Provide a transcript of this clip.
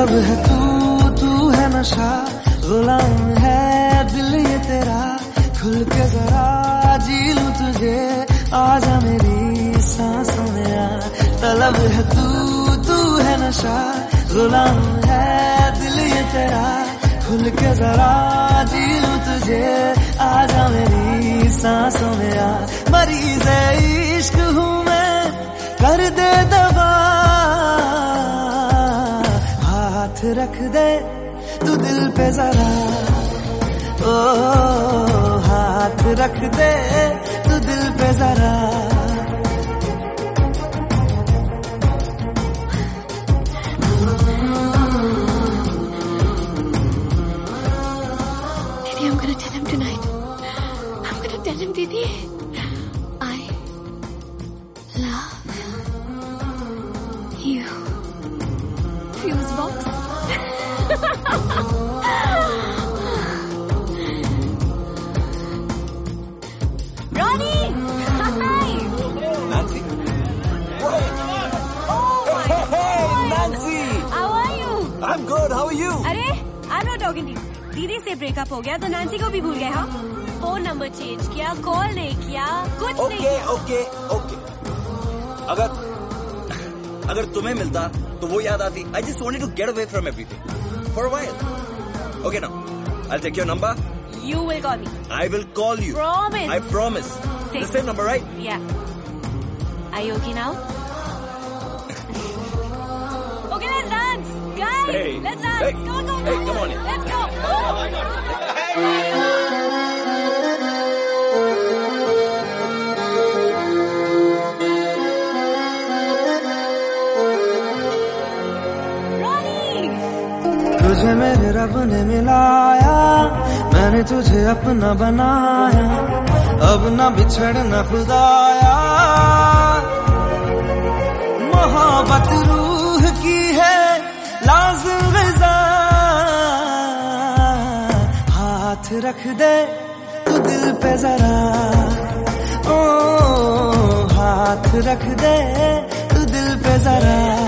तलब है तू? तू है नशा, गुलाम है दिल ये तेरा। खुल के जरा जी लूँ तुझे, आजा मेरी सांसों में आ। तलब है तू तू है नशा, गुलाम है दिल ये तेरा। खुल के जरा जी लूँ तुझे, आजा मेरी सांसों में आ। मरीज़ है रख दे तू दिल पे जरा ओ हाथ रख दे तू दिल पे जरा tonight. आई टॉकिंग टू दीदी से ब्रेकअप हो गया तो नैन्सी को भी भूल गए हाँ फ़ोन नंबर चेंज किया कॉल नहीं किया कुछ नहीं ओके ओके ओके अगर अगर तुम्हें मिलता तो वो याद आती I just wanted to get away from everything for while okay now I take your number you will call me I will call you. Promise. I promise. The Take- same number, right? या Are you okay now? Hey. let's dance. Hey. On, come on, Hey, come on. Let's go. Oh. my Ronnie! तुझे मेरे रब ने मिलाया मैंने तुझे अपना बनाया अब न बिछड़ना खुदाया मोहब्बत है लाजिम गजा। हाथ रख दे तू दिल पे जरा। ओ, हाथ रख दे तू दिल पे जरा।